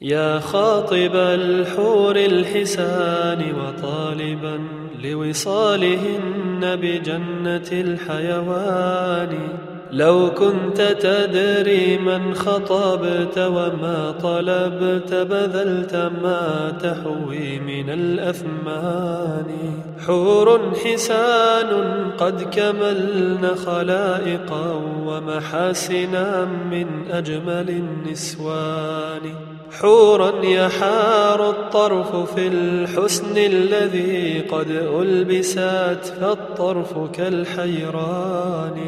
يا خاطب الحور الحسان وطالبا لوصالهن بجنة الحيوان. لو كنت تدري من خطبت وما طلبت بذلت ما تحوي من الأثمان. حور حسان قد كملن خلائقا ومحاسنا من أجمل النسوان. حورا يحار الطرف في الحسن الذي قد ألبست فالطرف كالحيران.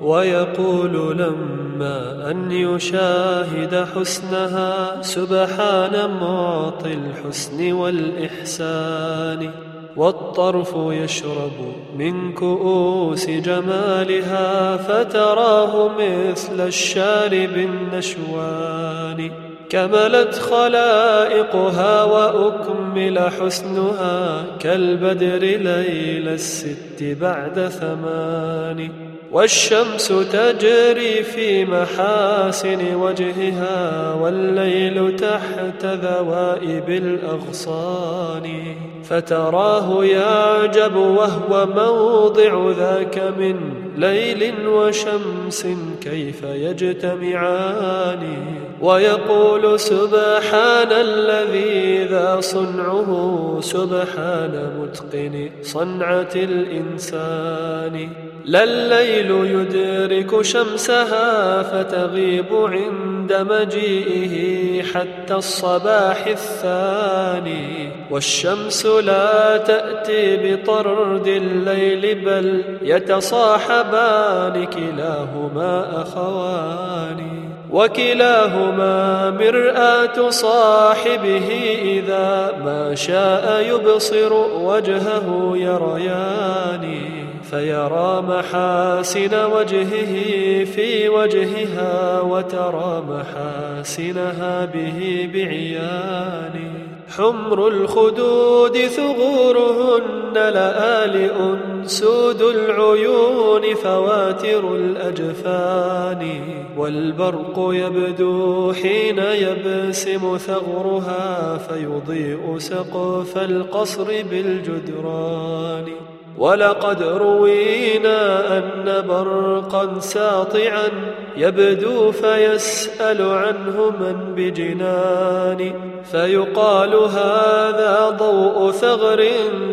ويقول لما أن يشاهد حسنها سبحان معطي الحسن والإحسان. والطرف يشرب من كؤوس جمالها فتراه مثل الشارب النشوان. كملت خلائقها وأكمل حسنها كالبدر ليل الست بعد ثمان. والشمس تجري في محاسن وجهها والليل تحت ذوائب الأغصان. فتراه يعجب وهو موضع ذاك من ليل وشمس كيف يجتمعان. ويقول سبحان الذي ذا صنعه سبحان متقن صنعة الإنسان. لا الليل يدرك شمسها فتغيب عند مجيئه حتى الصباح الثاني والشمس لا تأتي بطرد الليل بل يتصاحبان كلاهما أخوان. وكلاهما مرآة صاحبه إذا ما شاء يبصر وجهه يريان. فيرى محاسن وجهه في وجهها وترى محاسنها به بعيان. حمر الخدود ثغورهن لآلئ سود العيون فواتر الأجفان. والبرق يبدو حين يبسم ثغرها فيضيء سقف القصر بالجدران. ولقد روينا أن برقا ساطعا يبدو فيسأل عنه من بجنان فيقال هذا ضوء ثغر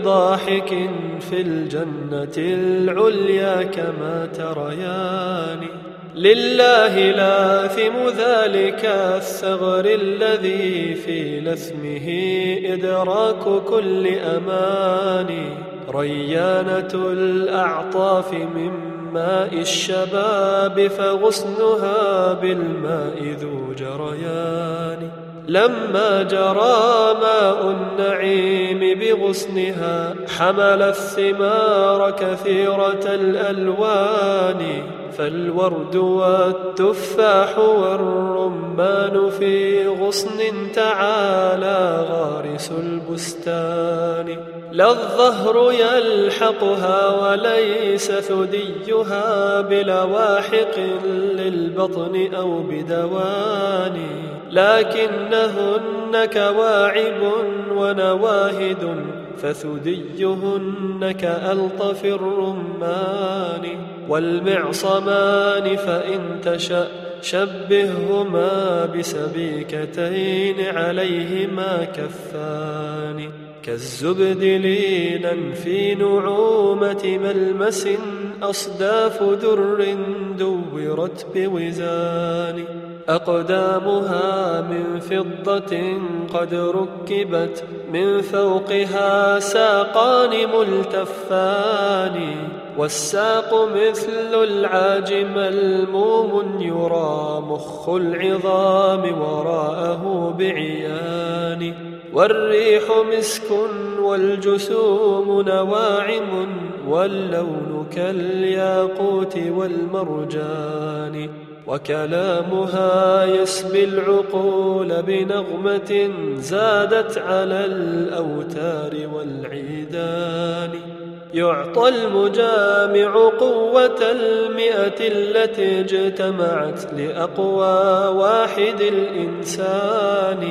ضاحك في الجنة العليا كما تريان. لله لاثم ذلك الثغر الذي في لثمه إدراك كل أمان. ريانة الأعطاف من ماء الشباب فغصنها بالماء ذو جريان. لما جرى ماء النعيم بغصنها حمل الثمار كثيرة الألوان. فالورد والتفاح والرمان في غصن تعالى غارس البستان. لا الظهر يلحقها وليس ثديها بلواحق للبطن أو بدوان. لكنهن كواعب ونواهد فثديهن كألطف الرمان والمعصمان فإن تشأ شبههما بسبيكتين عليهما كفان كالزبد لينا في نعومة ملمس أصداف در دورت بوزان أقدامها من فضة قد ركبت من فوقها ساقان ملتفان والساق مثل العاج ملموم يرى مخ العظام وراءه بعيان والريح مسك والجسوم نواعم واللون كالياقوت والمرجان. وكلامها يسبي العقول بنغمة زادت على الأوتار والعيدان. يعطى المجامع قوة المئة التي اجتمعت لأقوى واحد الإنسان.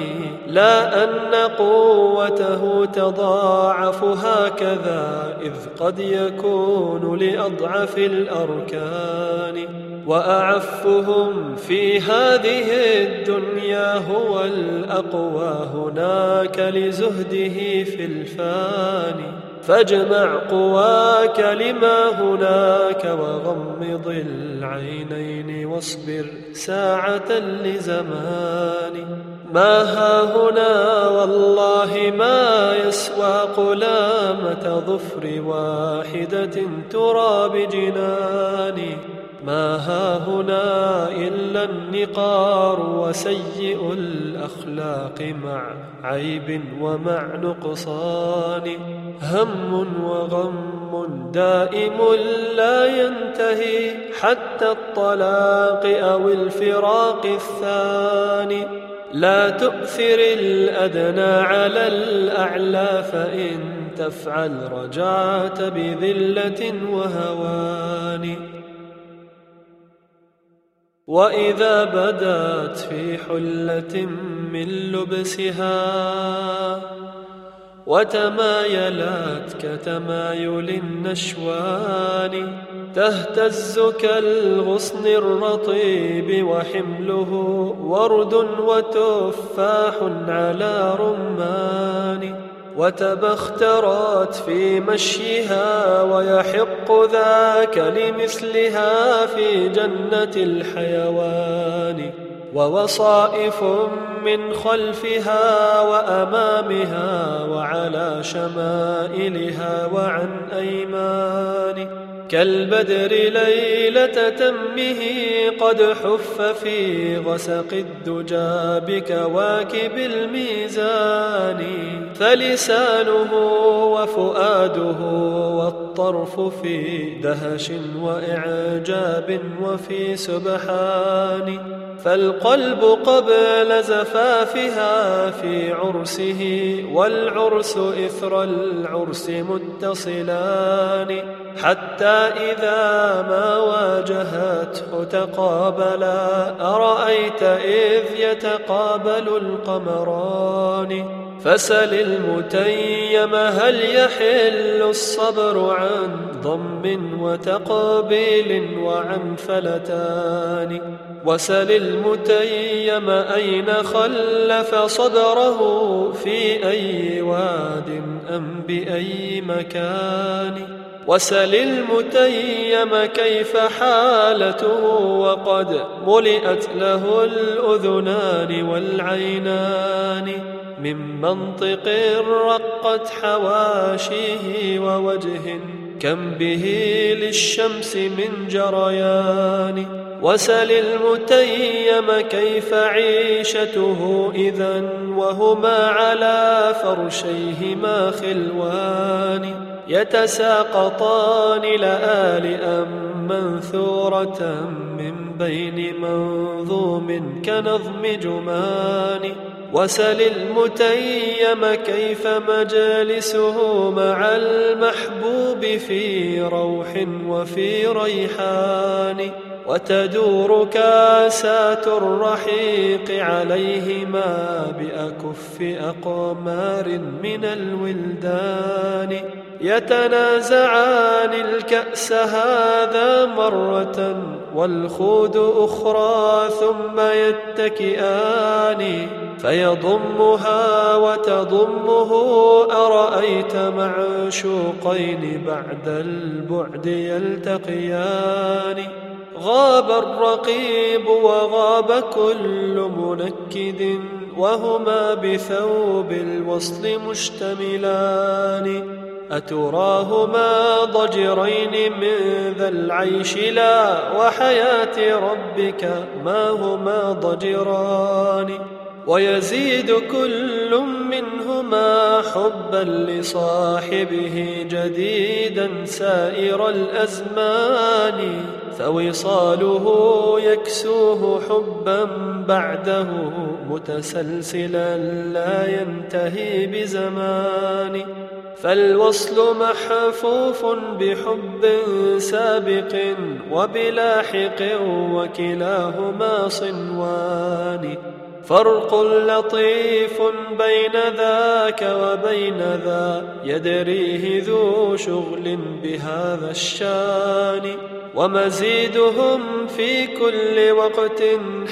لا أن قوته تضاعف هكذا إذ قد يكون لأضعف الأركان. وأعفهم في هذه الدنيا هو الأقوى هناك لزهده في الفاني. فاجمع قواك لما هناك وغمض العينين واصبر ساعة لزمان. ما ها هنا والله ما يسوى قلامة ظفر واحدة ترى بجناني ما ها هنا إلا النقار وسيء الأخلاق مع عيب ومع نقصان. هم وغم دائم لا ينتهي حتى الطلاق أو الفراق الثاني. لا تؤثر الأدنى على الأعلى فإن تفعل رجعت بذلة وهوان. وإذا بدأت في حلة من لبسها وتمايلات كتمايل النشوان تهتز كالغصن الرطيب وحمله ورد وتفاح على رمان وتبخترت في مشيها ويحق ذاك لمثلها في جنة الحيوان ووصائف من خلفها وأمامها وعلى شمائلها وعن أيمان. كالبدر ليلة تمه قد حف في غسق الدجى بكواكب الميزان فلسانه وفؤاده والطرف في دهش وإعجاب وفي سبحان. فالقلب قبل زفافها في عرسه والعرس إثر العرس متصلان حتى إذا ما واجهته تقابلا أرأيت إذ يتقابل القمران فسل المتيم هل يحل الصبر عن ضم وتقبيل وعن فلتان؟ وسل المتيم أين خلف صدره في أي واد أم بأي مكان؟ وسل المتيم كيف حالته وقد ملئت له الأذنان والعينان؟ من منطق رقت حواشيه ووجه كم به للشمس من جريان. وسل المتيم كيف عيشته إذا وهما على فرشيهما خلوان. يتساقطان لآلئا منثورة من بين منظوم كنظم جمان. وسل المتيم كيف مجالسه مع المحبوب في روح وفي ريحان وتدور كاسات الرحيق عليهما بأكف أقمار من الولدان يتنازعان الكأس هذا مرة والخود أخرى ثم يتكئان فيضمها وتضمه أرأيت معشوقين بعد البعد يلتقيان؟ غاب الرقيب وغاب كل منكد وهما بثوب الوصل مشتملان. أتراهما ضجرين من ذا العيش لا وحياة ربك ما هما ضجران؟ ويزيد كل منهما حبا لصاحبه جديدا سائر الأزمان فوصاله يكسوه حبا بعده متسلسلا لا ينتهي بزمان. فالوصل محفوف بحب سابق وبلاحق وكلاهما صنوان. فرق لطيف بين ذاك وبين ذا يدريه ذو شغل بهذا الشان. ومزيدهم في كل وقت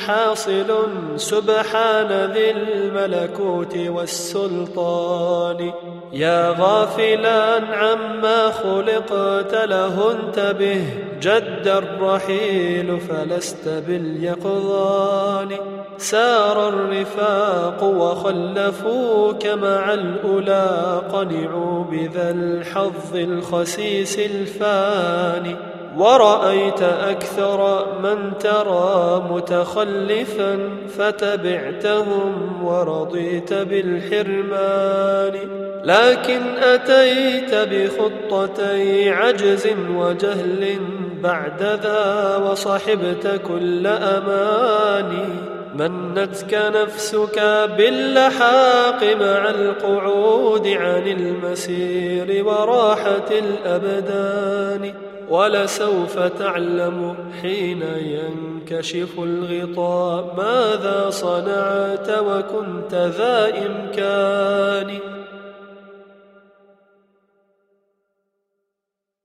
حاصل سبحان ذي الملكوت والسلطان. يا غافلا عما خلقت له انتبه جد الرحيل فلست باليقظان. سار الرفاق وخلفوك مع الأولى قنعوا بذا الحظ الخسيس الفاني. ورأيت أكثر من ترى متخلفا فتبعتهم ورضيت بالحرمان. لكن أتيت بخطتي عجز وجهل بعد ذا وصحبت كل أماني. منتك نفسك باللحاق مع القعود عن المسير وراحة الأبدان. ولسوف تعلم حين ينكشف الغطاء ماذا صنعت وكنت ذا إمكان